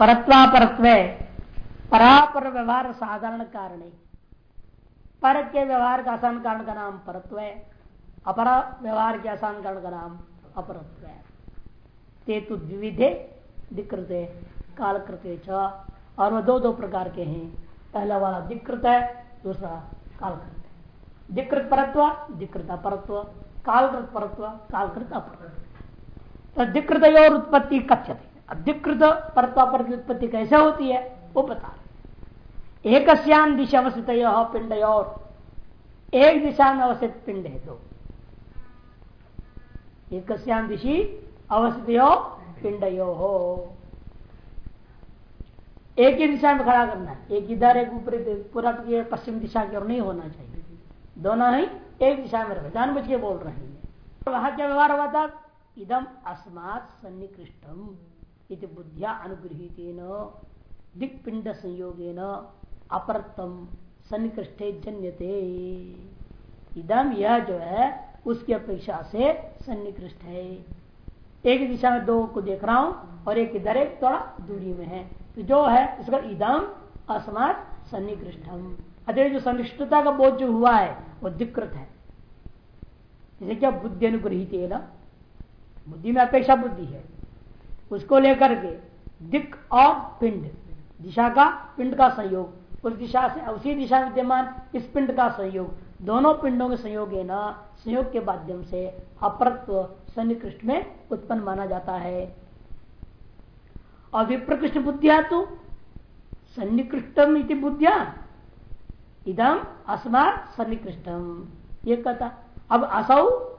परत्वा परापर व्यवहार साधारण कारण पर के व्यवहार का आसान कारण का नाम परत्व अपरा व्यवहार के आसान कारण का नाम अपरत्व। ते तो द्विविधे दिकृत कालकृत और वह दो दो प्रकार के हैं। पहला वाला दिकृत है, दूसरा कालकृत है। दिकृत परत्व दिकृत अपरत्व, कालकृत परत्व, कालकृत अपरत्व। तो दिकृत और उत्पत्ति कथ्यते। अधिकृत परत्वा पर की उत्पत्ति कैसे होती है, वो बता एक दिशा अवस्थित पिंड और एक दिशा में अवस्थित पिंड है दो। एक दिशी अवस्थित पिंड हो एक ही दिशा में खड़ा करना है। एक इधर, एक ऊपरी पूरा पश्चिम दिशा की ओर नहीं होना चाहिए। दोनों ही एक दिशा में जानबूझ के बोल रहे हैं। वहाँ क्या व्यवहार हुआ था? इदम अस्मात सन्निकृष्टम। इति बुद्धिया अनुगृहित दिक्पिंड संयोगेन अपरतम सन्निकृष्टे जन्यते। इदम यह जो है, उसकी अपेक्षा से सन्निकृष्ट है। एक दिशा में दो को देख रहा हूँ, और एक इधर एक थोड़ा दूरी में है। तो जो है इसका इदम अस्मात सन्निकृष्टम। अतः जो सनिष्ठता का बोध जो हुआ है, वो दिक्कृत है। जैसे क्या बुद्धि अनुग्रहित है ना बुद्धि में अपेक्षा बुद्धि है। उसको लेकर के दिक और पिंड। दिशा का, पिंड का संयोग। उस दिशा से, उसी दिशा विद्यमान इस पिंड का संयोग। दोनों पिंडों के संयोग है ना, संयोग के माध्यम से अपरत्व सन्निकृष्ट में उत्पन्न माना जाता है। और विप्रकृष्ट बुद्धिया तो सन्निकृष्टम इति बुद्धिया। इदम अस्मात सन्निकृष्टम। ये कहता अब असौ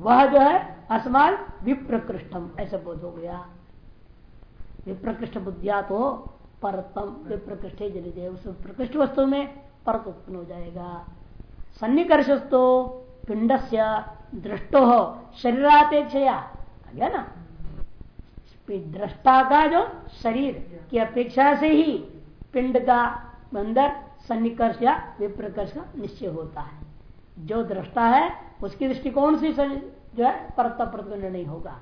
वह जो है, असमान विप्रकृष्टम। ऐसा बोध हो गया। विप्रकृष्ट बुद्धिया तो परतम विप्रकृष्ट जनित। उस प्रकृष्ट वस्तु में परत उत्पन्न हो जाएगा। सन्निकर्ष तो पिंड से दृष्टो हो शरीरापेक्षया ना दृष्टा का जो शरीर की अपेक्षा से ही पिंड का अंदर सन्निकर्ष या विप्रकर्ष का निश्चय होता है। जो दृष्टा है, उसकी दृष्टिकोण से जो है परत निर्णय होगा।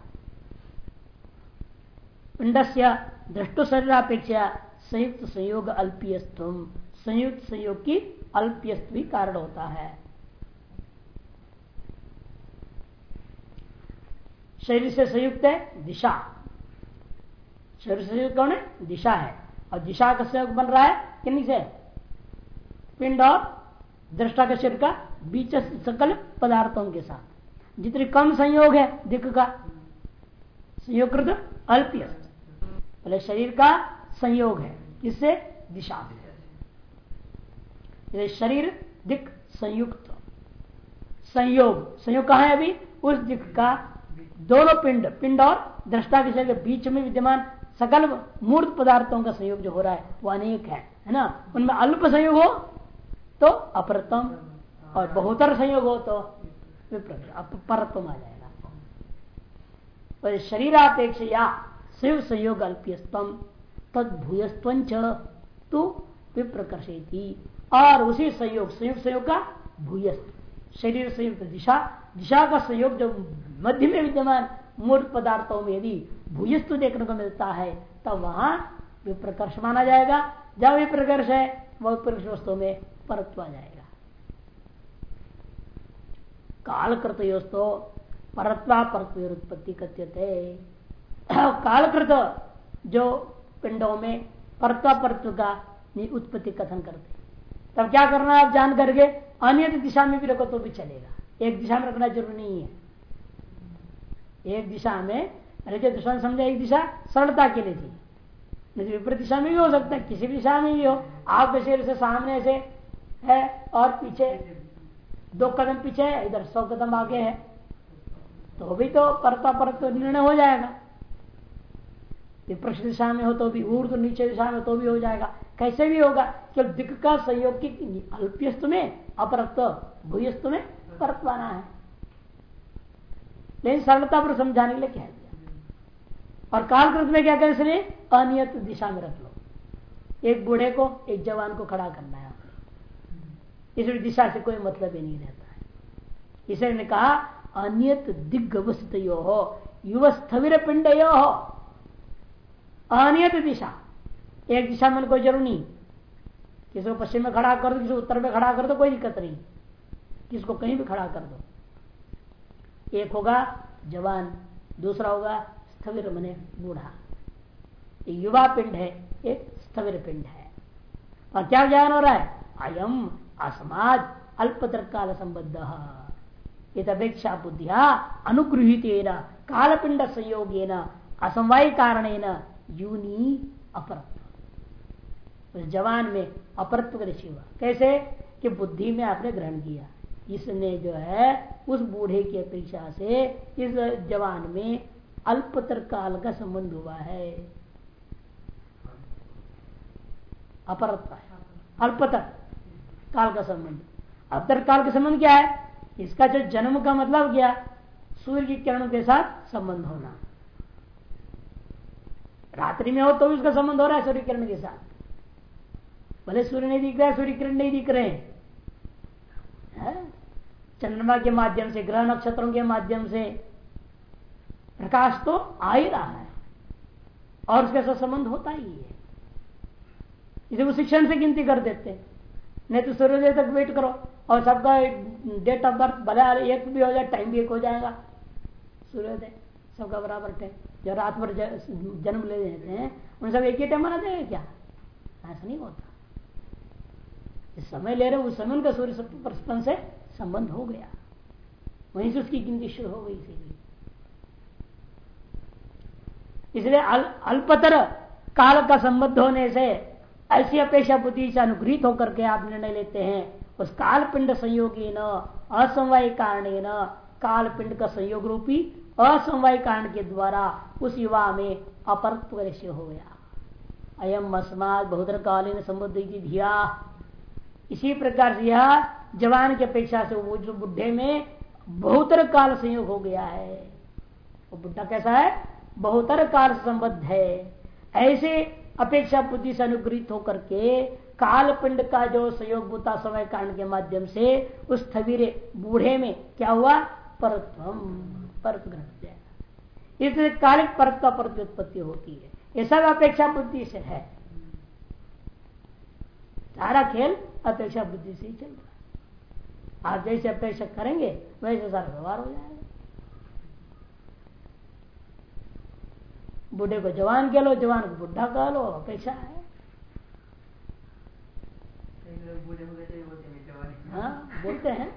पिंड से दृष्टो शरीरापेक्षा संयुक्त संयोग अल्पीयस्तम। संयुक्त संयोग की अल्पीयस्त भी कारण होता है। शरीर से संयुक्त है, दिशा। शरीर से संयुक्त कौन है? दिशा है। और दिशा का संयोग बन रहा है किन्नी से? पिंड और दृष्टा के शरीर का बीच सकल पदार्थों के साथ। जितनी कम संयोग है, दिख का संयोग अल्पीय। पहले शरीर का संयोग है, किससे? दिशा शरीर दिक संयुक्त, संयोग संयोग कहा है अभी? उस दिख का दोनों पिंड पिंड और दृष्टा के शरीर के बीच में विद्यमान सकल मूर्त पदार्थों का संयोग जो हो रहा है, वो अनेक है है ना? उनमें अल्प संयोग हो तो अप्रतम। और बहुतर संयोग हो तो परत्व आ जाएगा। तो शरीरापेक्ष या शिव संयोग अल्पियस्तम तद भूयस्तंच तो विप्रकर्षेती। और उसी संयोग, संयुक्त संयोग का भूयस्त शरीर संयुक्त दिशा दिशा का संयोग जो मध्य में विद्यमान मूर्त पदार्थों में यदि भूयस्त देखने को मिलता है, तब वहाँ विप्रकर्ष माना जाएगा। जब विप्रकर्ष है, वह विप्रकर्ष वस्तु में परत्व आ जाएगा। कालकृत योस्तो परत्वा उत्पत्ति कथ्यते कालकृत जो पिंडों में परत्वा परत्व का उत्पत्ति कथन करते तब क्या करना आप जान करके अन्य दिशा में भी रखो तो भी चलेगा। एक दिशा में रखना ज़रूरी नहीं है। एक दिशा में रखे दिशा समझा, एक दिशा सरलता के लिए थी। नहीं विपरीत दिशा में भी हो सकता है, किसी भी दिशा में भी हो। आपके शरीर से सामने से है और पीछे दो कदम पीछे है, इधर सौ कदम आगे है। तो भी तो परता परत निर्णय हो जाएगा। विपक्ष दिशा में हो तो भी ऊर्द नीचे दिशा में तो भी हो जाएगा। कैसे भी होगा, केवल दिख का संयोग की अल्प्यस्त में अपरत्व भूयस्त में परतवाना है। लेकिन सरलता पर समझाने के लिए कह दिया। और कालकृत में क्या करें इसलिए अनियत दिशा में रख लो। एक बूढ़े को, एक जवान को खड़ा करना है। इसलिए दिशा से कोई मतलब ही नहीं रहता है। इसलिए ने कहा, अनियत दिग्गवस्थित यो हो युव स्थविर पिंड यो हो अनियत दिशा। एक दिशा में कोई ज़रूर नहीं। किसी को पश्चिम में खड़ा कर दो, किसी उत्तर में खड़ा कर दो, कोई दिक्कत नहीं। किसको कहीं भी खड़ा कर दो। एक होगा जवान, दूसरा होगा स्थविर मने बूढ़ा। युवा पिंड है एक स्थविर पिंड है। और क्या ज्ञान हो रहा है? अयम। असमाज अल्पतर काल संबद्ध अपेक्षा बुद्धिया अनुगृहित कालपिंड संयोग असमवाय कारण यूनी अपरत्व। जवान में अपरत्व का हुआ। कैसे? कि बुद्धि में आपने ग्रहण किया। इसने जो है, उस बूढ़े की अपेक्षा से इस जवान में अल्पतर काल का संबंध हुआ है। अपरत्व अल्पतर काल का संबंध। अवतर काल का संबंध क्या है? इसका जो जन्म का मतलब क्या? सूर्य की किरणों के साथ संबंध होना। रात्रि में हो तो भी उसका संबंध हो रहा है सूर्य किरण के साथ। भले सूर्य नहीं दिख रहा है सूर्य किरण नहीं दिख रहे। चंद्रमा के माध्यम से, ग्रह नक्षत्रों के माध्यम से प्रकाश तो आ ही रहा है। और उसके साथ संबंध होता ही है। इसे वो शिक्षण से गिनती कर देते नहीं तो सूर्योदय तक वेट करो। और सबका डेट ऑफ़ बर्थ भले एक भी हो जाए टाइम भी एक हो जाएगा। सूर्योदय सबका बराबर टाइम जो रात भर जन्म ले लेते हैं उन सब एक ही टाइम मना देंगे क्या? ऐसा नहीं होता। इस समय ले रहे उस समय उनका सूर्य परस्पर से संबंध हो गया। वहीं से उसकी गिनती शुरू हो गई इसीलिए इसलिए अल, अल्पतर काल का संबद्ध होने से ऐसी अपेक्षा बुद्धि से अनुग्रहित होकर के आप निर्णय लेते हैं। उस काल पिंड संयोगी न असमवाय कारण न काल पिंड का संयोग रूपी, असमवाय कारण के द्वारा उस युवा में अपरत्व हो गया। अयम अस्मात बहुतर कालीन संबुद्ध की धिया। इसी प्रकार से यह जवान की अपेक्षा से वो जो बुढ़े में बहुतर काल संयोग हो गया है। वो बुढ़ा कैसा है? बहुतर काल संबद्ध है। ऐसे अपेक्षा बुद्धि से अनुग्रहित होकर के काल पिंड का जो सहयोग बुता समय कारण के माध्यम से उस थवीरे बूढ़े में क्या हुआ? परत्व परत ग्रहण इसलिए कालिक परत का परत उत्पत्ति होती है। ये सब अपेक्षा बुद्धि से है। सारा खेल अपेक्षा बुद्धि से ही चल रहा है। आप जैसे अपेक्षा करेंगे, वैसे सारा व्यवहार हो जाएगा। बूढ़े को जवान कह लो जवान को बुढ़ा कह लो अपेक्षा है? हाँ बोलते हैं।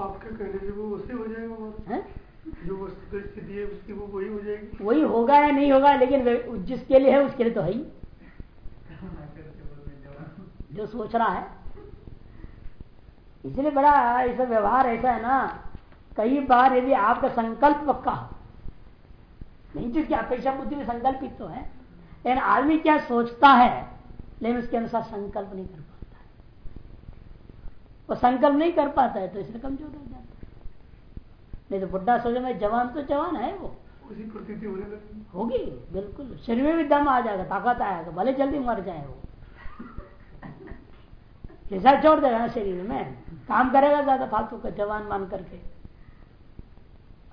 आपके कहने से वो उससे हो जाएगा जो वस्तु स्थिति है उसकी वो वही हो जाएगी। वही होगा या नहीं होगा लेकिन जिसके लिए है उसके लिए तो है ही। जो सोच रहा है। इसलिए बड़ा ऐसा व्यवहार ऐसा है ना कई बार यदि आपका संकल्प पक्का हो नहीं जिसकी अपेक्षा बुद्धि में संकल्पित तो है। लेकिन आदमी क्या सोचता है लेकिन उसके अनुसार संकल्प नहीं कर पाता है। वो संकल्प नहीं कर पाता है तो इसलिए कमज़ोर हो जाता है। नहीं तो बुढ़ा सोचे मैं जवान तो जवान है वो। होगी बिल्कुल। शरीर में भी दम आ जाएगा ताकत आएगा भले जल्दी मर जाए वो। हिस्सा छोड़ देगा ना शरीर में। काम करेगा ज़्यादा फालतू का जवान मान करके।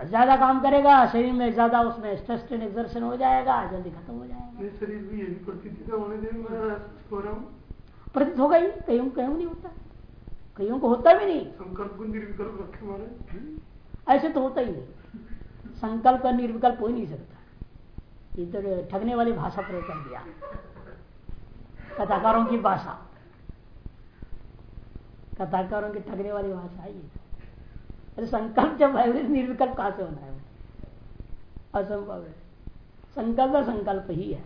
ज़्यादा काम करेगा शरीर में ज़्यादा उसमें स्ट्रेस एक्सर्शन हो जाएगा जल्दी खत्म हो जाएगा। शरीर भी यही प्रतीत होगा ही कईयों कहीं नहीं होता। कईयों को होता भी नहीं। संकल्प निर्विकल्प हम्म। ऐसे तो होता ही नहीं। संकल्प का निर्विकल्प हो ही नहीं सकता। इधर ठगने वाली भाषा प्रयोग कर दिया। कथाकारों की भाषा। कथाकारों की ठगने वाली भाषा है। अरे संकल्प जब है निर्विकल्प कहा से होना है? असंभव है। संकल्प संकल्प ही है।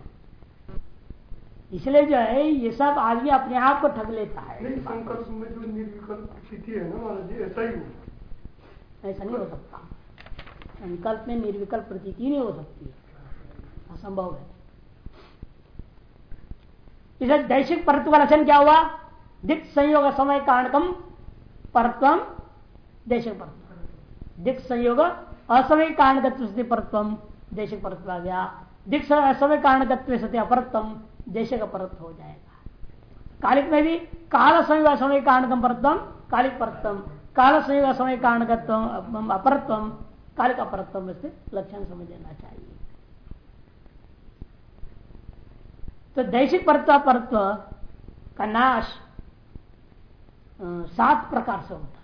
इसलिए जो है ये सब आदमी अपने आप को ठग लेता है। संकल्प में जो निर्विकल्प स्थिति है ना महाराज जी ऐसा ही हो ऐसा नहीं हो सकता। संकल्प में निर्विकल्प प्रतीति नहीं हो सकती असंभव है। इसे दैशिक परत्व का लक्षण क्या हुआ? दिख संयोग समय कारणकम परत्वम देशक परत्व दिख संयोग असमय कारणगत्व सत्य परत्व देशक परत्व आ गया दिख असमय कारणगत्व सत्य अपरत्वम देशक परत्व हो जाएगा कालिक में भी काल संयोग असमय कारणकम परत्व कालिक परत्व काल संयोग असमय कारणगत्व अपरत्व कालिक अपरत्व में से लक्षण समझ लेना चाहिए तो दैशिक परत्व परत्व का नाश सात प्रकार से होता है।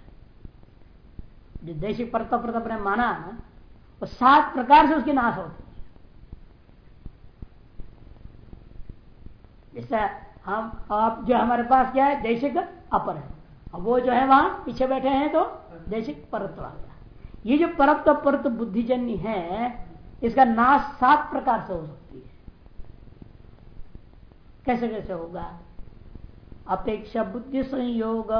जो दैशिक परत्व परत्व अपने माना वो सात प्रकार से उसकी नाश होती है। जैसे हम, आप जो हमारे पास क्या है, दैशिक अपर है। अब वो जो है वहाँ पीछे बैठे हैं तो दैशिक परत्व आ गया ये जो परत्व परत्व बुद्धिजन्य है, इसका नाश सात प्रकार से हो सकती है। कैसे कैसे होगा? अपेक्षा बुद्धि संयोग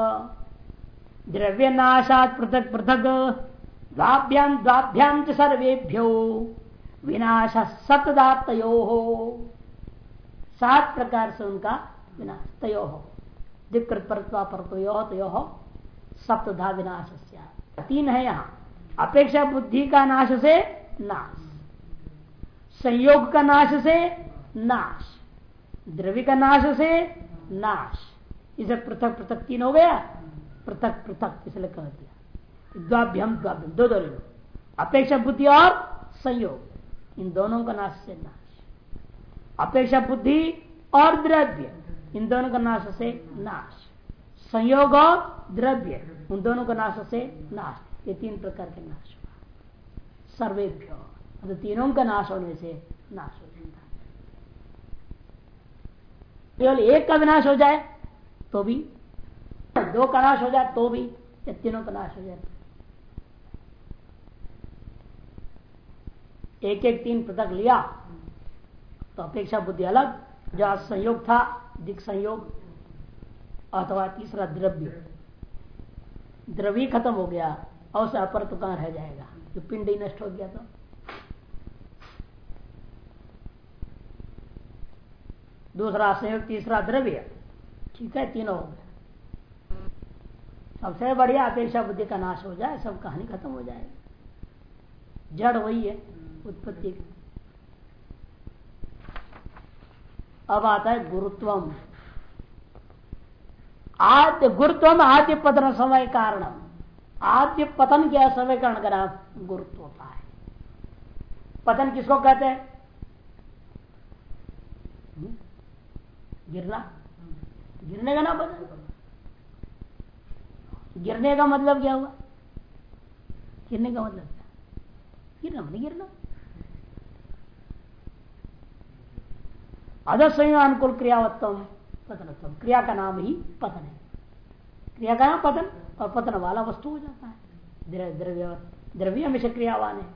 द्रव्य नाशात पृथक पृथक द्वाभ्याम द्वाभ्याम सर्वेभ्यो। विनाश सतदातयो हो सात प्रकार से उनका विनाश तयो हो दिक्कृत परत्वा परतो तयो हो सप्तधा विनाश तीन है यहाँ। अपेक्षा बुद्धि का नाश से नाश। संयोग का नाश से नाश। द्रव्य का नाश से नाश। इसे पृथक पृथक तीन हो गया। पृथक पृथक इसलिए कह दिया। द्वाभ्यम द्वाभ्यम दो दो अपेक्षा बुद्धि और संयोग। इन दोनों का नाश से नाश। अपेक्षा बुद्धि और द्रव्य, इन दोनों का नाश से नाश। संयोग और द्रव्य, उन दोनों का नाश से नाश। ये तीन प्रकार के नाश हुआ। सर्वेभ्य तो तीनों का नाश होने से नाश हो जाता केवल एक का विनाश हो जाए तो भी दो का नाश हो जाए तो भी या तीनों का नाश हो जाए एक एक तीन पृथक लिया तो अपेक्षा बुद्धि अलग जहाँ संयोग था, दिक संयोग, अथवा तीसरा द्रव्य। द्रव्य खत्म हो गया, और से अपर तो कहाँ रह जाएगा? जो पिंड ही नष्ट हो गया तो। दूसरा संयोग, तीसरा द्रव्य। ठीक है, तीनों हो गए। सबसे बढ़िया अपेक्षा बुद्धि का नाश हो जाए, सब कहानी खत्म हो जाएगी जड़ वही है, उत्पत्ति। अब आता है गुरुत्वम। आद्य गुरुत्व आद्य पतन समय कारण आद्य पतन के समय कारण का नाम गुरुत्व होता है। पतन किसको कहते हैं? गिरना। गिरने का नाम पतन। गिरने का मतलब क्या हुआ? गिरने का मतलब क्या? गिरना मतलब गिरना। अदसंयोग अनुकूल क्रियावत्तम पतनत्म क्रिया का नाम ही पतन है। क्रिया का नाम पतन, और पतन वाला वस्तु हो जाता है। द्रव्य द्रव्य हमेशा क्रियावान है।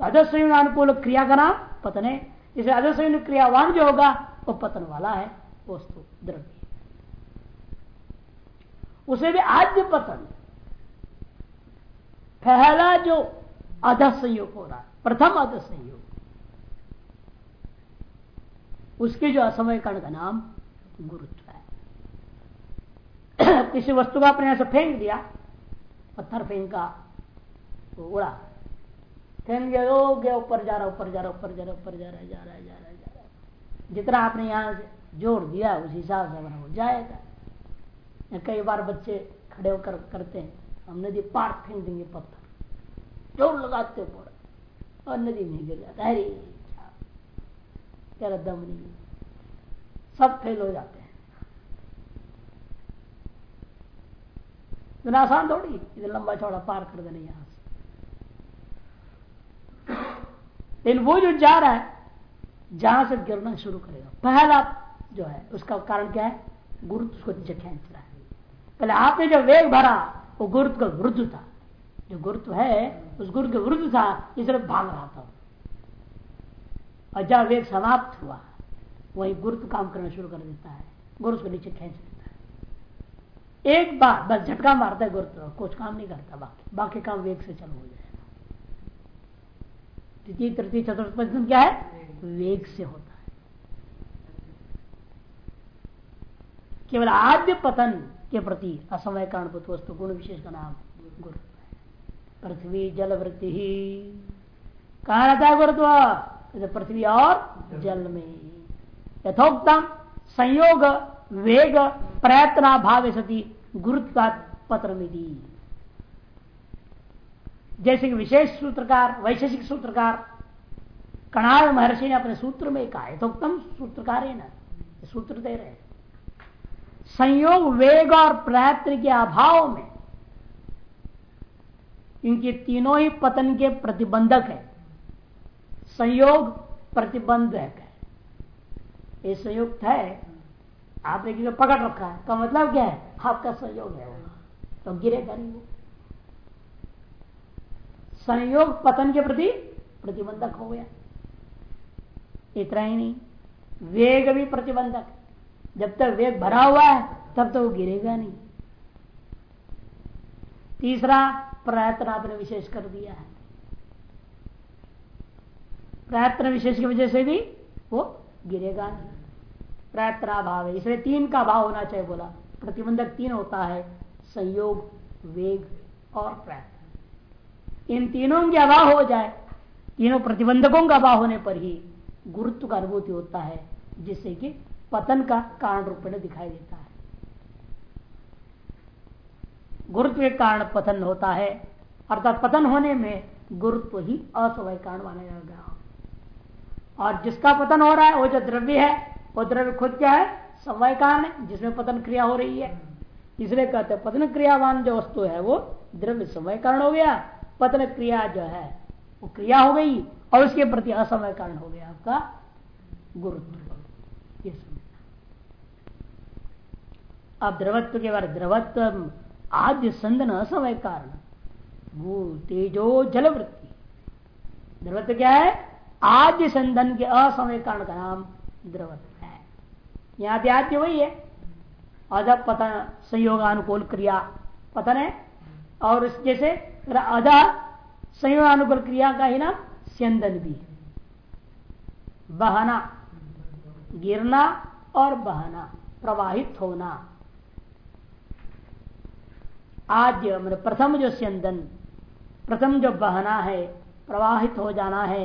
तो अदसंयोग अनुकूल क्रिया का नाम पतन है। इसे अदसंयोग क्रियावान जो होगा, वो पतन वाला है वस्तु द्रव्य। उसे भी आद्य पतन पहला जो अध हो रहा है, प्रथम अध उसके जो असमय कण का नाम गुरुत्व है। किसी वस्तु का अपने से फेंक दिया, पत्थर फेंका तो उड़ा, फेंक गया हो गया, ऊपर जा रहा, ऊपर जा रहा, ऊपर जा रहा, ऊपर जा रहा जा रहा जा रहा जा रहा। जितना आपने यहाँ जोड़ दिया, उस हिसाब से बना हो जाएगा। कई बार बच्चे खड़े होकर करते हैं, हम नदी पार फेंक देंगे पत्थर। ज़ोर लगाते ऊपर और नदी में गिर जाता है। तेरा दम नहीं सब फेल हो जाते हैं। इतना आसान थोड़ी, इधर लंबा चौड़ा पार कर देने यहाँ से। लेकिन वो जो जा रहा है, जहाँ से गिरना शुरू करेगा, पहला जो है, उसका कारण क्या है? गुरु उसको नीचे रहा है पहले आपने जो वेग भरा, वो गुरुत्व का विरुद्ध था। जो गुरुत्व है, उस गुरुत्व के विरुद्ध था इसलिए भाग रहा था। और जब वेग समाप्त हुआ, वही गुरुत्व काम करना शुरू कर देता है। गुरुत्व को नीचे खींच देता है। एक बार, बस झटका मारता है गुरुत्व, कुछ काम नहीं करता बाकी। बाकी काम वेग से चालू हो जाएगा। द्वितीय, तृतीय, चतुर्थ पंचम क्या है? वेग से होता है। केवल आद्य पतन के प्रति असमय कारणभूत वस्तु गुण विशेष का नाम गुरु। पृथ्वी जल वृत्ति ही कहा रहता है गुरुत्व? पृथ्वी और जल में। यथोक्तम संयोग, वेग, प्रयत्न, भाव सती, गुरुत्व पत्र जैसे कि विशेष सूत्रकार, वैशेषिक सूत्रकार कणाल महर्षि ने अपने सूत्र में कहा, यथोक्तम सूत्रकार है ना सूत्र दे रहे संयोग वेग और प्रयत्न के अभाव में। इनके तीनों ही पतन के प्रतिबंधक है। संयोग प्रतिबंधक है। ये संयुक्त है। आपने किसी पकड़ रखा है। का मतलब क्या है? आपका संयोग है तो गिरेगा नहीं वो। संयोग पतन के प्रति प्रतिबंधक हो गया। इतना ही नहीं। वेग भी प्रतिबंधक जब तक वेग भरा हुआ है, तब तक वो गिरेगा नहीं। तीसरा, प्रयत्न आपने विशेष कर दिया है। प्रयत्न विशेष की वजह से भी वो गिरेगा नहीं। प्रयत्नाभाव है। इसलिए तीन का भाव होना चाहिए बोला। प्रतिबंधक तीन होता है, संयोग, वेग और प्रयत्न। इन तीनों के अभाव हो जाए, तीनों प्रतिबंधकों का अभाव होने पर ही गुरुत्व का अनुभूति होता है, जिससे कि पतन का कारण रूप में दिखाई देता है। गुरुत्व के कारण पतन होता है, अर्थात पतन होने में गुरुत्व ही असवय कारण माना जाएगा। और जिसका पतन हो रहा है, वो जो द्रव्य है, वो द्रव्य खुद क्या है? समय कारण है, जिसमें पतन क्रिया हो रही है। इसलिए कहते हैं, पतन क्रियावान जो वस्तु है, वो द्रव्य समय कारण हो गया, पतन क्रिया जो है, वो क्रिया हो गई, और उसके प्रति असमय कारण हो गया आपका गुरुत्व ये अब द्रवत्व के बारे द्रवत्व, आद्य संदन असमय कारण। भू, तेजो, जलवृत्ति। द्रवत्व क्या है? आद्य संधन के असमय कारण का नाम द्रवत्व है। यहाँ आद्य वही है। अध पतन संयोगानुकूल क्रिया पतन है। और इस जैसे अध संयोगानुकूल क्रिया का ही नाम स्यंदन भी बहना, गिरना और बहना, प्रवाहित होना। आद्य मतलब प्रथम जो स्यंदन, प्रथम जो बहना है, प्रवाहित हो जाना है,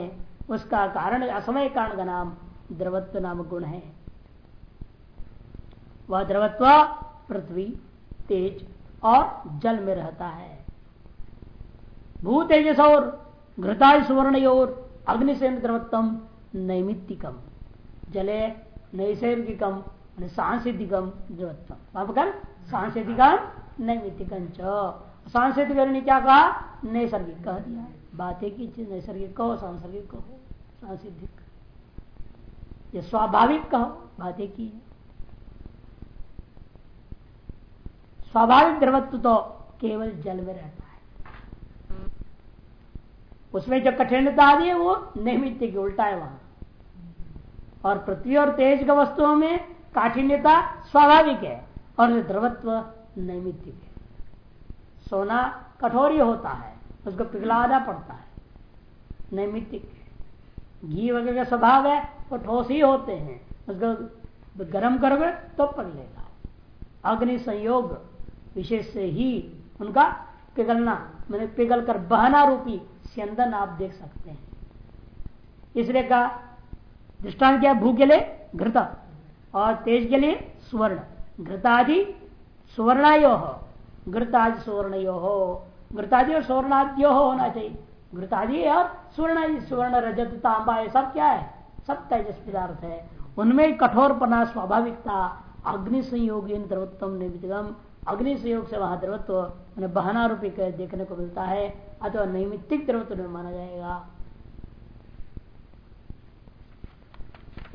उसका कारण, असमय कारण का नाम द्रवत्व नाम गुण है। वह द्रवत्व पृथ्वी, तेज और जल में रहता है। भू तेजस और घृता सुवर्ण और अग्निसेन द्रवत्तम नैमित्तिकम, जले नैसर्गिकम सांसिधिकम द्रवत्व वहाँ पर सांसिधिकम नैमित्तिकम सांसिधिक ने क्या कहा? नैसर्गिक कह दिया। बातें की चीज़ नैसर्गिक कहो, सांसर्गिक कहो सांसिधिक ये स्वाभाविक कहो, बात बातें की स्वाभाविक द्रवत्व तो केवल जल में रहता है। उसमें जो कठिनता आ रही है, वो नैमित्य की उल्टा है वहाँ। और पृथ्वी और तेज का वस्तुओं में काठिन्यता स्वाभाविक है, और द्रवत्व नैमित्तिक है। सोना कठोर होता है, उसको पिघलाना पड़ता है। नैमित्तिक घी वगैरह का स्वभाव है, वो ठोस ही होते हैं। उसको गर्म करोगे तो पगलेगा अग्नि संयोग विशेष से ही उनका पिघलना, मैंने पिघल कर बहना रूपी स्यंदन आप देख सकते हैं। इसलिए का दृष्टांत क्या? भू के लिए घृत और तेज के लिए स्वर्ण। घृतादि सुवर्णायो। हो घृतादि सुवर्णयो। हो घृतादि और सुवर्णाद्यो हो होना चाहिए। घृतादि और स्वर्ण स्वर्ण रजत तांबा, ये सब क्या है? सब तेजस पदार्थ है। उनमें कठोरपना, स्वाभाविकता, अग्नि संयोगी द्रवत्तम निमितगम अग्नि संयोग से वहाँ द्रवत्व बहना रूपी देखने को मिलता है। अथवा नैमित्तिक द्रवत्व में माना जाएगा।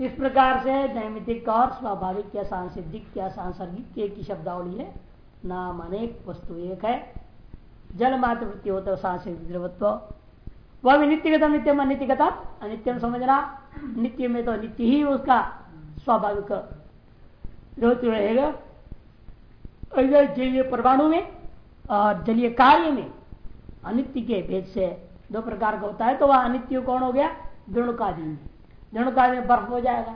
इस प्रकार से नैमितिक और स्वाभाविक या सांसिधिक या सांसर्गिक एक ही शब्दावली है? नाम अनेक, वस्तु एक है। जल मात्र वृत्ति होता है सांसिधिक द्रवत्व। वह भी नित्यगत नित्यम अनित्यगता अनित्यम समझना। नित्य में तो नित्य ही उसका स्वाभाविक द्रवत्व रहेगा। जलीय परमाणु में और जलीय कार्य में अनित्य के भेद से दो प्रकार का होता है तो वह अनित्य कौन हो गया? दृणुकादि दृणुकादि में बर्फ़ हो जाएगा।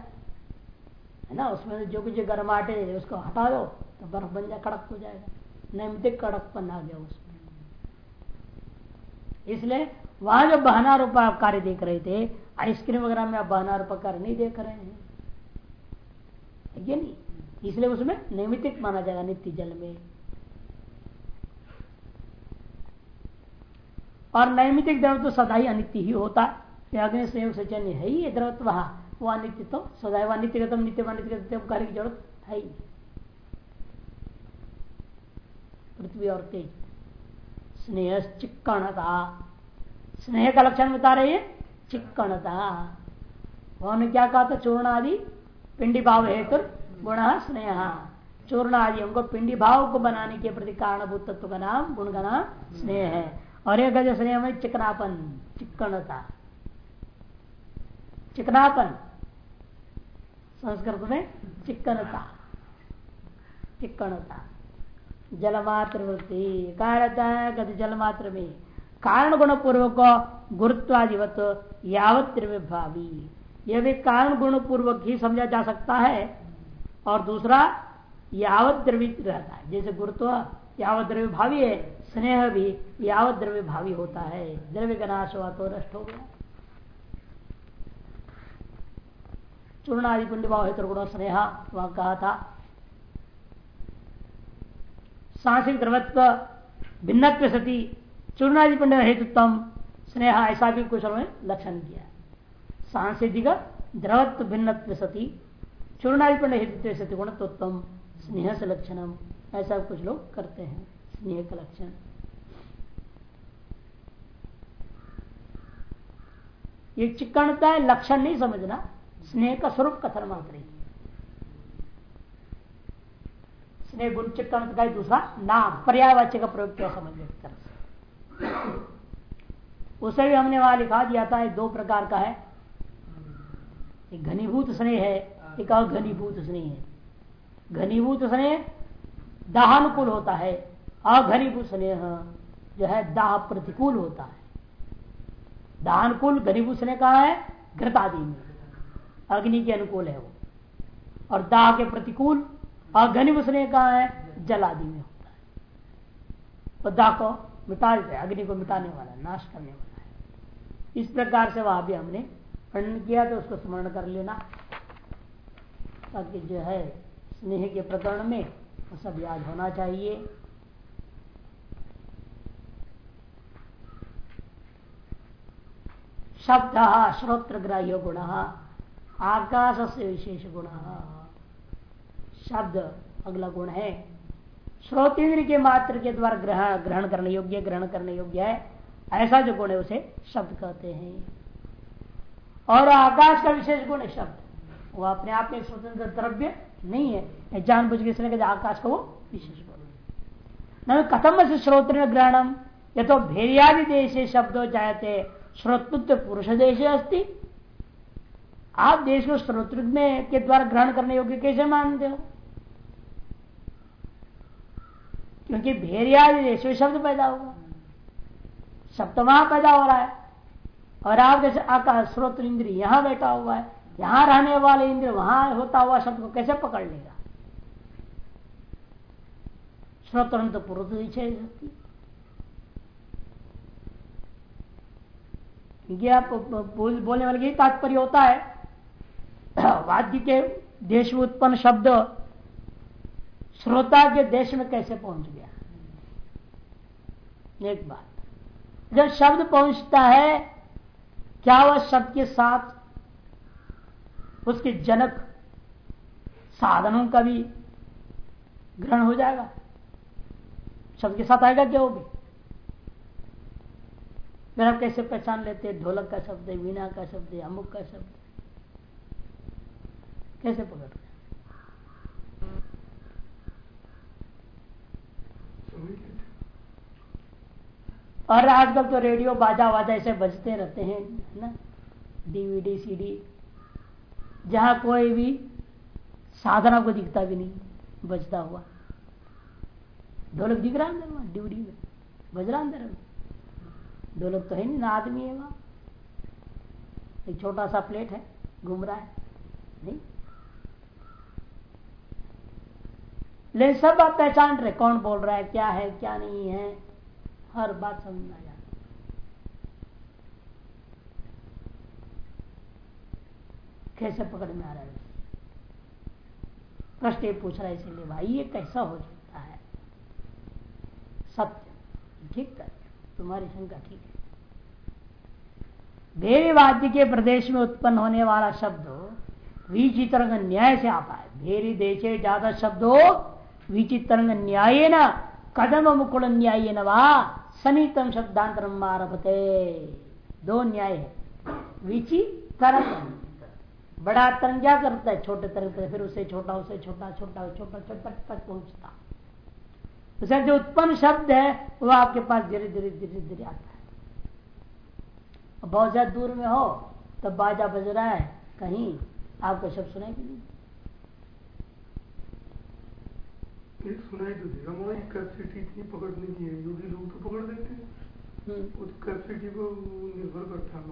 है ना? उसमें जो कुछ गर्माटे उसको हटा दो तो बर्फ़ बन जाए कड़क हो जाएगा। नैमितिक कड़कपन आ गया उसमें इसलिए वहाँ जो बहना रूपा आप कार्य देख रहे थे, आइसक्रीम वगैरह में आप बहना रूपा कार्य नहीं देख रहे हैं। नहीं? इसलिए उसमें नैमितिक माना जाएगा, नित्य जल में। और नैमितिक द्रव तो सदा ही अनित्य ही होता है। अग्नि संयोग से है ही द्रवत्व वो अनित्य तो सदैव अनित्यगतम नित्य अनित्यगतम कहने की ज़रूरत है ही। पृथ्वी और तेज। स्नेह चिक्कणता स्नेह का लक्षण बता रही है? चिक्कणता। उन्होंने क्या कहा था? चूर्ण आदि पिंडी भाव हेतु गुण स्नेह। चूर्ण आदि हमको पिंडी भाव को बनाने के प्रति कारणभूत तत्व का नाम, गुण का नाम स्नेह है। और एक स्नेह में चिकनापन, चिक्कणता। चिकनापन। संस्कृत में चिक्कनता। चिक्कणता जलमात्र वृत्ति कहा कभी जलमात्र में कारण गुण पूर्वक गुरुत्वादिवत यावत भावी यह भी कारण गुण पूर्वक ही समझा जा सकता है। और दूसरा, यावत द्रवित रहता है। जैसे गुरुत्व यावत द्रव्य भावी है, स्नेह भी यावत द्रव्य भावी होता है। द्रव्य का नाश हुआ तो नष्ट हो गया। चूर्णादि भाव हेतु गुण स्नेह वह कहा था सांसिक द्रवत्व भिन्न सती चूर्णादि पुण्य हेतुत्व स्नेहा, ऐसा भी कुछ लक्षण किया। सांसिधिक द्रवत्व भिन्न सती चूर्णादि पुण्य हेतुत्व सती गुणत्व स्नेह से लक्षणम ऐसा कुछ लोग करते हैं, स्नेह का लक्षण। ये चिकनता है, लक्षण नहीं समझना। स्नेह का स्वरूप कथन मात्र स्नेह गुण चिकन का दूसरा नाम पर्यावाच्य का प्रयोग क्या समझ? तरह उसे भी हमने वहाँ लिखा दिया था दो प्रकार का है। एक घनीभूत स्नेह है, एक अघनीभूत स्नेह है। घनीभूत स्नेह दाहानुकूल होता है, अघनीभूत स्नेह जो है दाह प्रतिकूल होता है। दाहानुकूल, घनीभूत स्नेह कहा है? घृत आदि में। अग्नि के अनुकूल है वो। और दाह के प्रतिकूल अघनिभूत स्नेह कहा है, जल आदि में होता है। तो दाह को मिटा अग्नि को मिटाने वाला, नाश करने वाला है। इस प्रकार से वहाँ भी हमने वर्णन किया तो उसको स्मरण कर लेना। ताकि जो है, स्नेह के प्रकरण में वो सब याद होना चाहिए। शब्द श्रोत्र ग्राह्य गुण। आकाश से विशेष गुण शब्द, अगला गुण है। श्रोत इंद्र के मात्र के द्वारा ग्रहण ग्रहण करने योग्य, ग्रहण करने योग्य है। ऐसा जो गुण है उसे शब्द कहते हैं। और आकाश का विशेष गुण है शब्द। वो अपने आप में स्वतंत्र द्रव्य नहीं है। जानबूझ के इसलिए आकाश का वो विशेष गुण न कथम से श्रोत्र ग्रहणम। ये तो भेरियादि देश शब्दों जायते। श्रोतृत्व पुरुष देश अस्ति। आप देश को श्रोत्र में के द्वारा ग्रहण करने योग्य कैसे मानते हो? क्योंकि भेरिया देश शब्द पैदा होगा शब्द वहाँ पैदा हो रहा है। और आप जैसे आकाश, स्रोत, इंद्र यहाँ बैठा हुआ है, यहाँ रहने वाले इंद्र वहाँ होता हुआ शब्द को कैसे पकड़ लेगा? श्रोत्र तो पुरुष शक्ति आप बोलने वाले यही तात्पर्य होता है वाद्य के देश में उत्पन्न शब्द श्रोता के देश में कैसे पहुँच गया? एक बात। जब शब्द पहुँचता है, क्या वह शब्द के साथ उसके जनक साधनों का भी ग्रहण हो जाएगा? शब्द के साथ आएगा क्या भी? फिर आप कैसे पहचान लेते ढोलक का शब्द है, वीणा का शब्द है, अमुक का शब्द कैसे पकड़ और आजकल तो रेडियो बाजा वाजा ऐसे बजते रहते हैं ना? डीवीडी सीडी जहाँ कोई भी साधना को दिखता भी नहीं, बजता हुआ। ढोलक दिख रहा अंदर वहाँ डीवीडी में। बज रहा अंदर ढोलक तो है नहीं, ना आदमी है वहाँ। एक छोटा सा प्लेट है, घूम रहा है। नहीं? लेकिन सब आप पहचान रहे, कौन बोल रहा है, क्या है, क्या नहीं है, हर बात समझ में आ जाती कैसे पकड़ में आ रहा है? प्रश्न ये पूछ रहा है, इसीलिए भाई ये कैसा हो सकता है? सत्य। ठीक कर तुम्हारी शंका ठीक है। देवी वाद्य के प्रदेश में उत्पन्न होने वाला शब्द, विचित्रंग न्याय से आता है भेरी देशे ज़्यादा शब्दों विचित्रंग न्याय न कदम मुकुल न्याय न सनीतम शब्दांतर आरभते दो न्याय है। विचि तरंग बड़ा तरंग क्या करता है? छोटे तरंग फिर उसे छोटा उसे छोटा छोटा छोटा छोटा तक पहुँचता उसे जो उत्पन्न शब्द है वह आपके पास धीरे धीरे धीरे धीरे आता है। बहुत ज़्यादा दूर में हो, तब बाजा बज रहा है, कहीं आपको शब्द सुनाई भी नहीं। एक सुनाई तो देगा हमारी कैपेसिटी इतनी पकड़ने की है योगी लोग तो पकड़ देते हैं। हम्म। तो कैपेसिटी पर निर्भर करता है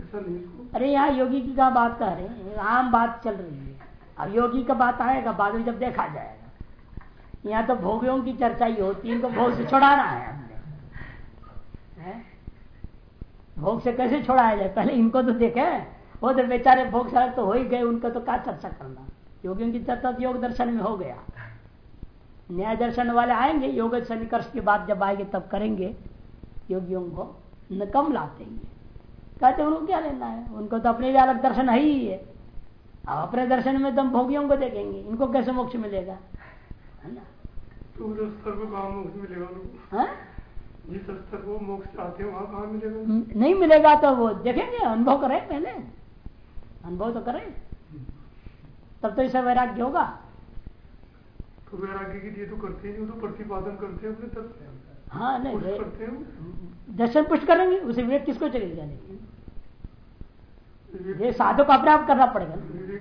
ऐसा नहीं इसको। अरे यहाँ योगी की क्या बात कर रहे हैं? आम बात चल रही है। अब योगी का बात आएगा बाद में जब देखा जाएगा। यहाँ तो भोगियों की चर्चा ही होती है इनको भोग से छुड़ाना है हमने। हैं? भोग से कैसे छुड़ाया जाए? पहले इनको तो देखे। वो तो बेचारे भोग से तो हो ही गए उनका तो क्या चर्चा करना? योगियों की चर्चा तो योग दर्शन में हो गया। न्याय दर्शन वाले आएँगे योग सन्निकर्ष की बात जब आएँगे तब करेंगे। योगियों को न कम लाते हैं कहते उनको क्या लेना है? उनको तो अपने भी अलग दर्शन है ही है अब अपने दर्शन में तो भोगियों को देखेंगे। इनको कैसे मोक्ष मिलेगा? है ना? उस स्तर पर कहाँ मोक्ष मिलेगा लोग हाँ? हैं नहीं मिलेगा तो वो देखेंगे अनुभव करें पहले। अनुभव तो करें। तब तो इससे वैराग्य होगा। तो वैराग्य के लिए तो करते ही नहीं तो प्रतिपादन करते हैं अपने से। हाँ नहीं करते हैं दर्शन पुष्ट करेंगे उसे विवेक किसको चले जाने? ये साधु को अपने आप करना पड़ेगा।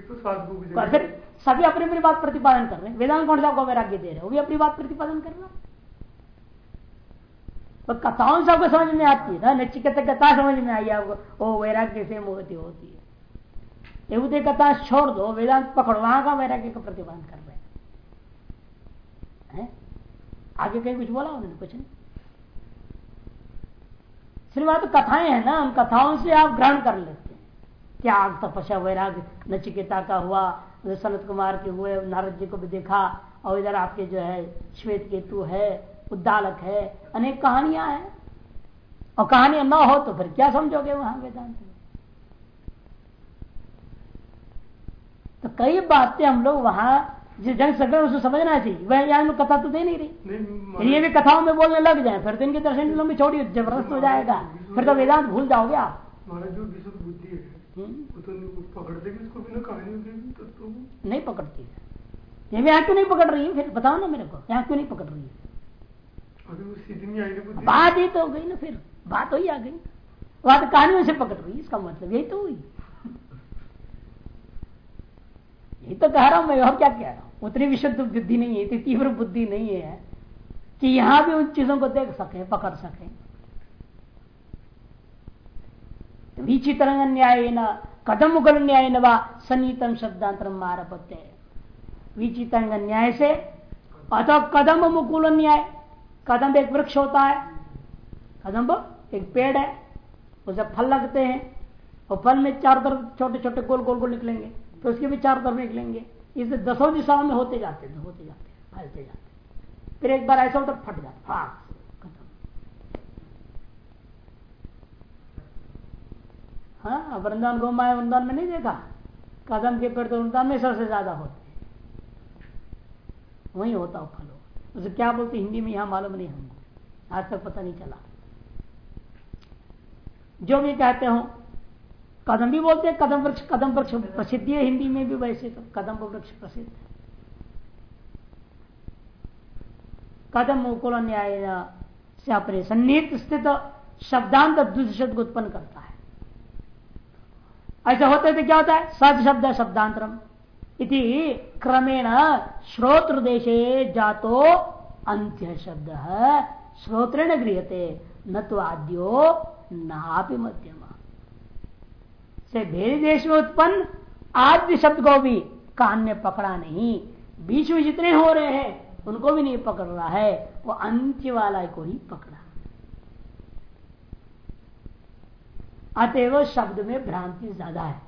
तो साधु फिर सभी अपनी अपनी बात प्रतिपादन कर रहे हैं। वेदांत कौन सा को वैराग्य दे रहे हैं? वो भी अपनी बात प्रतिपादन कर रहा है। तो कथाओं से आपको समझ में आती है ना? नचिकेत कथा समझ में आई आपको। ओ वैराग्य से मोहती होती है। ये कथा छोड़ दो वेदांत पकड़ो। वहाँ का वैराग्य का प्रतिपादन कर रहे हैं। हैं? आगे कहीं कुछ बोला उन्होंने? कुछ नहीं। सिर्फ़ वहाँ तो कथाएँ हैं ना, उन कथाओं से आप ग्रहण कर लेते हैं। त्याग, तपस्या वैराग्य नचिकेता का हुआ सनत कुमार के हुए, नारद जी को भी देखा, और इधर आपके जो है, श्वेत केतु है, उद्दालक है, अनेक कहानियाँ हैं। और कहानियाँ न हो तो फिर क्या समझोगे वहाँ वेदांत तो कई बातें हम लोग वहाँ जिस ढंग से कर उसे समझना चाहिए। वह यहाँ कथा तो दे नहीं रही। नहीं ये भी कथाओं में बोलने लग जाए फिर तो इनके दर्शन लंबी छोड़ी ज़बरदस्त हो जाएगा। फिर तो वेदांत भूल जाओगे आप। है हम्म, वो तो नहीं- पकड़ती है। ये भी यहाँ क्यों नहीं पकड़ रही है फिर बताओ ना मेरे को यहाँ क्यों नहीं पकड़ रही है। बात ही तो हो गई ना फिर बात ही आ गई। बात तो कहानियों से पकड़ रही है इसका मतलब यही तो हुई। यही तो कह रहा हूँ मैं, और क्या कह रहा हूँ? उतनी विशुद्ध बुद्धि नहीं है, इतनी तीव्र बुद्धि नहीं है कि यहाँ भी उन चीज़ों को देख सके, पकड़ सके। विचित्र न्याय न कदम मुगल न्याय न वा सन्नीतम शब्दांतर मारपत्य विचित्र न्याय से, अथवा कदम मुकुल न्याय, कदम एक वृक्ष होता है, कदम एक पेड़ है, उसे फल लगते हैं और फल में चार तरफ़ छोटे छोटे गोल गोल गोल निकलेंगे। तो उसके भी चार तरफ़ निकलेंगे इसे दसों दिशाओं में होते जाते हैं, होते जाते हैं, फैलते जाते फिर एक बार ऐसा होता फट जाता हाँ। हाँ वृंदावन गोमाया वृंदावन में नहीं देखा? कदम के पेड़ तो वृंदावन में सबसे ज़्यादा होते वही होता फल उसे क्या बोलते हिंदी में यहाँ मालूम नहीं हमको। आज तक पता नहीं चला। जो भी कहते हो कदम भी बोलते हैं, कदम वृक्ष कदम वृक्ष प्रसिद्ध है हिंदी में भी वैसे तो कदम वृक्ष प्रसिद्ध। है कदम मुकुल न्याय से अपने सन्निहित स्थित शब्दांत दूसरे शब्द को उत्पन्न करता है। ऐसे होते थे क्या होता है? सद शब्द शब्दांतरम। इति क्रमेण श्रोत्र देशे जातो अंत्य शब्द, श्रोत्रेण गृहते न तो आद्यो नापि मध्यम। से भेद देश में उत्पन्न आद्य शब्द को भी कान ने पकड़ा नहीं। बीच में जितने हो रहे हैं, उनको भी नहीं पकड़ रहा है। वो अंत्य वाला को ही पकड़ा। अतएव शब्द में भ्रांति ज़्यादा है।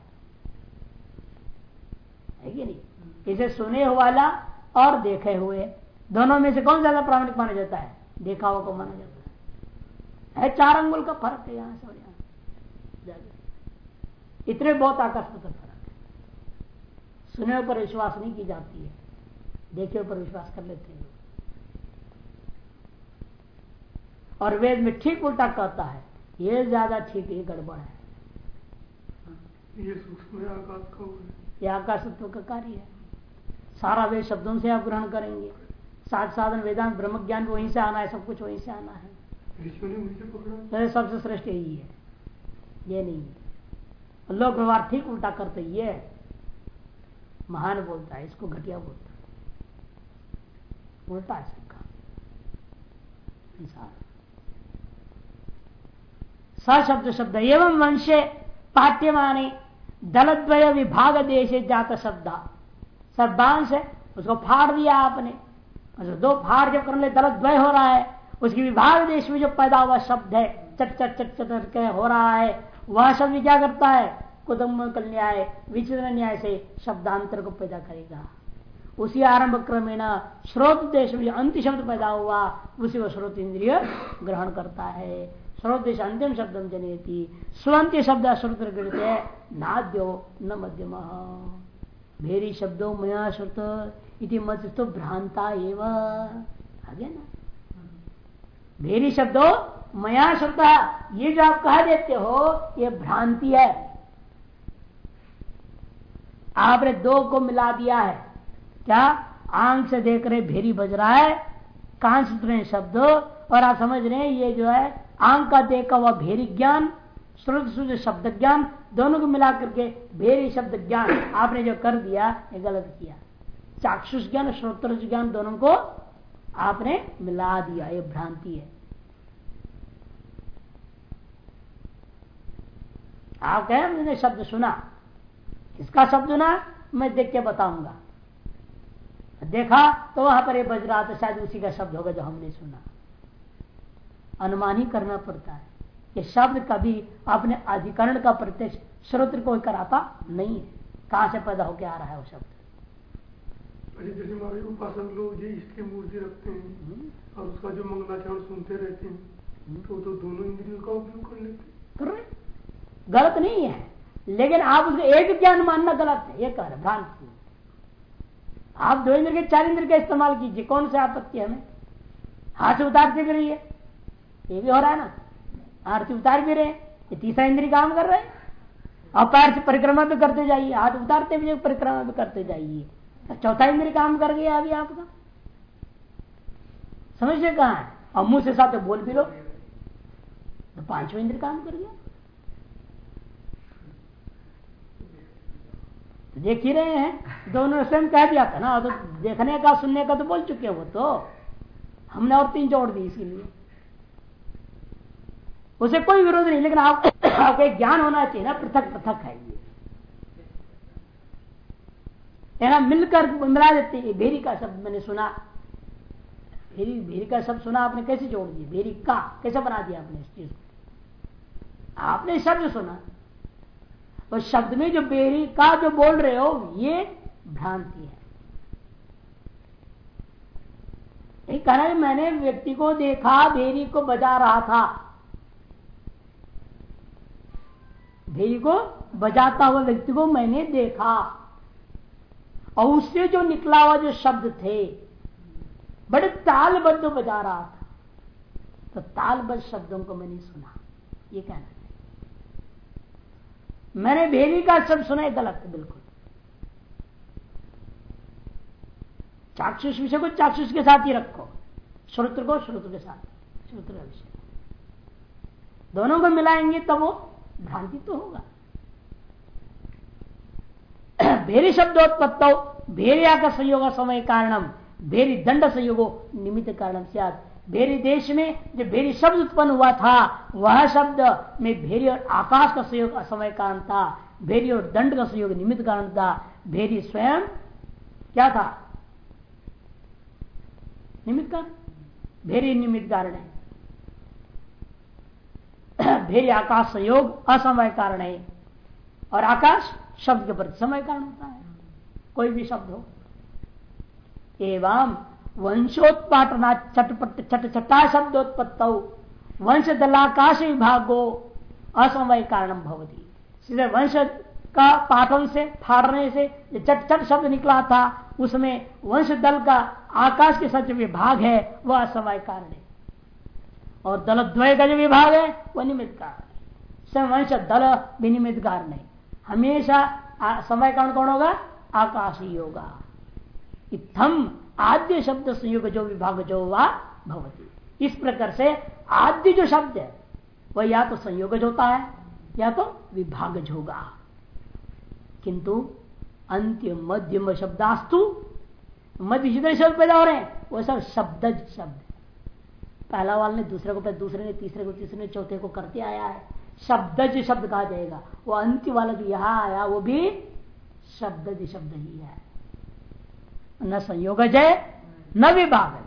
है कि नहीं? इसे सुने वाला और देखे हुए। दोनों में से कौन ज़्यादा प्रामाणिक माना जाता है? देखा हुआ को माना जाता है। है चार अंगुल का फ़र्क है यहाँ से और यहाँ। इतने बहुत आकस्मिक फ़र्क है सुने पर विश्वास नहीं की जाती है। देखे पर विश्वास कर लेते हैं और वेद में ठीक उल्टा कहता है ये ज़्यादा ठीक है गड़बड़ है। ये सूक्ष्म आकाश का ये आकाशत्व का कार्य है। सारा वेद शब्दों से आप ग्रहण करेंगे। सात साधन वेदांत ब्रह्म ज्ञान वहीं से आना है सब कुछ वहीं से आना है। सबसे श्रेष्ठ यही है। ये नहीं है। लोक व्यवहार ठीक उल्टा करते, ये महान बोलता है, इसको घटिया बोलता उल्टा है सबका सशब्द शब्द, एवं वंशे पाठ्यमाने दलद्वय विभाग देश जात शब्द। सब है, उसको फाड़ दिया आपने। अच्छा दो फाड़ जब करने दलद्वय हो रहा है, उसकी विभाग देश में जो पैदा हुआ शब्द है चट चट चट चट, हो रहा है वह शब्द क्या करता है? कुदम कल्याय विचित्र न्याय से शब्दांतर को पैदा करेगा। उसी आरंभ क्रमेण श्रोत देश में अंत शब्द पैदा हुआ, उसी को श्रोत इंद्रिय ग्रहण करता है। श्रोत देश अंतिम शब्द जनती। स्वंत्य शब्द श्रुत गृहते नाद्यो न मध्यम। भेरी शब्दों मया श्रुत इति मत तो भ्रांता एवं। आगे ना। भेरी शब्दों मया श्रुता, ये जो आप कह देते हो, ये भ्रांति है। आपने दो को मिला दिया है। क्या? आँख से देख रहे भेरी बज रहा है, कान से शब्द, और आप समझ रहे हैं, ये जो है, आँख का देखा हुआ भेरी ज्ञान श्रुत शुद्ध शब्द ज्ञान, दोनों को मिला करके भेरी शब्द ज्ञान आपने जो कर दिया, ये गलत किया। चाक्षुष ज्ञान श्रोत्र ज्ञान दोनों को आपने मिला दिया, ये भ्रांति है। आप कहें मैंने शब्द सुना। किसका शब्द सुना? मैं देख के बताऊँगा। देखा तो वहाँ पर ये बज रहा था शायद उसी का शब्द होगा जो हमने सुना। अनुमान ही करना पड़ता है कि शब्द कभी अपने अधिकरण का प्रत्यक्ष श्रोत्र को कराता नहीं है। कहाँ से पैदा होकर आ रहा है वो शब्द? जैसे हमारे उपासक लोग जी इसकी मूर्ति रखते हैं हम्म। और उसका जो मंगलाचरण सुनते रहते हैं हम्म। तो तो दोनों इंद्रियों का उपयोग कर लेते रहे गलत नहीं है। लेकिन आप उसको एक ज्ञान मानना गलत है? ये कह रहे भ्रांति आप दो इंद्र के चार इंद्र का इस्तेमाल कीजिए, कौन सा आपत्ति हमें? हाथ से उतारते भी रही है ये भी हो रहा है ना? आरती उतार भी रहे ये तीसरा इंद्री काम कर रहे हैं। और पैर से परिक्रमा भी करते जाइए। हाथ उतारते भी परिक्रमा भी करते जाइए। तो चौथा इंद्री काम कर गया अभी आपका। समझिए कहा है? और मुँह से साथ बोल भी लो। तो पांचवा इंद्र काम कर गया तो देख ही रहे हैं। तो उन्होंने स्वयं कह दिया था ना तो देखने का, सुनने का तो बोल चुके हैं वो तो। हमने और तीन जोड़ दी इसीलिए उसे कोई विरोध नहीं, लेकिन आप, आपको एक ज्ञान होना चाहिए ना, पृथक पृथक है ये। ना, मिलकर मिला देते हैं। भेरी का शब्द मैंने सुना। भेरी भेरी का शब्द सुना आपने, कैसे जोड़ दिया? भेरी का, कैसे बना दिया आपने इस चीज़ आपने शब्द सुना। तो शब्द में जो बेरी का जो बोल रहे हो, ये भ्रांति है। कहना मैंने व्यक्ति को देखा भेरी को बजा रहा था। भेरी को बजाता हुआ व्यक्ति को मैंने देखा। और उससे जो निकला हुआ जो शब्द थे, बड़े तालबद्ध बजा रहा था। तो तालबद्ध शब्दों को मैंने सुना। ये कहना मैंने भेरी का शब्द सुना है गलत, बिल्कुल। चाक्षुष विषय को चाक्षुष के साथ ही रखो। श्रोत्र को श्रोत्र के साथ, श्रोत्र का विषय। दोनों को मिलाएँगे तब वो भ्रांति तो होगा। भेरी शब्दोत्पत्त भेरिया का संयोग समय कारणम, भेरी दंड संयोगो निमित्त कारण से भेरी देश में जो भेरी शब्द उत्पन्न हुआ था, वह शब्द में भेरी और आकाश का संयोग असमय कारण था भेरी और दंड का संयोग निमित्त कारण था भेरी स्वयं क्या था? निमित्त कारण? भेरी निमित्त कारण है। भेरी आकाश संयोग असमय कारण है। और आकाश शब्द के प्रति समय कारण होता है। कोई भी शब्द हो। एवं वंशोत्पाटना चटपट चट चटा शब्दोत्पत्त वंश दलाकाश विभागो असमय कारण भवती। सीधे वंश का पाठन से, फाड़ने से चट चट शब्द निकला था, उसमें वंश दल का आकाश के सच विभाग है, वह असमय कारण है। और दल द्वय का जो विभाग है, वह निमित्त कारण है। वंश दल विनिमित कारण नहीं हमेशा समय कारण कौन होगा? आकाश ही होगा इतम आद्य शब्द संयोग जो विभाग जो हुआ, भवती। इस प्रकार से आद्य जो शब्द है, वह या तो संयोगज होता है, या तो विभागज होगा। किंतु अंत्य मध्यम शब्दास्तु, मध्य जितने शब्द पैदा हो रहे हैं वो सब शब्दज शब्द। पहला वाले ने, दूसरे को, दूसरे ने, तीसरे को, तीसरे ने, चौथे को करते आया है। शब्दज शब्द कहा जाएगा। वो अंत्य वाला जो यहाँ आया, वो भी शब्द शब्द ही है। न संयोग है न विभागज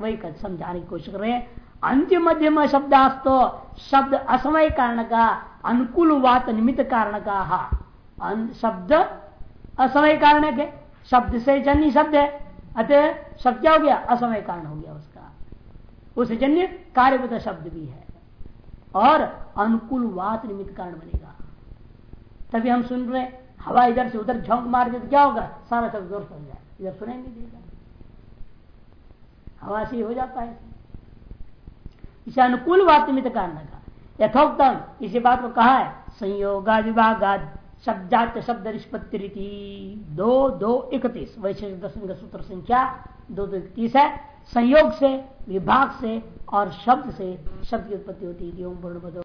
वही समझाने की कोशिश कर रहे हैं। अंत्य मध्यम शब्दास्तो शब्द असमय कारण का, अनुकूल वात निमित्त कारण का, हा। शब्द असमय कारण के शब्द से जन्य शब्द है। अतः शब्द क्या हो गया? असमय कारण हो गया उसका। उस जन्य कार्यभूत शब्द भी है। और अनुकूल वात निमित्त कारण बनेगा। तभी हम सुन रहे हवा इधर से उधर झोंक मार दे तो क्या होगा? सारा शब्द ज़ोर सुन जाए। इधर सुनेंगे देगा हवा से हो जाता है। इसे अनुकूल बात निमित्त कारण का यथोक्तम, इसी बात को कहा है। संयोगा विभागाद शब्दात शब्द निष्पत्ति रीति। दो दो, इकतीस। वैशेष दर्शन का सूत्र संख्या दो दो, इकतीस है। संयोग से, विभाग से और शब्द से शब्द की उत्पत्ति होती है।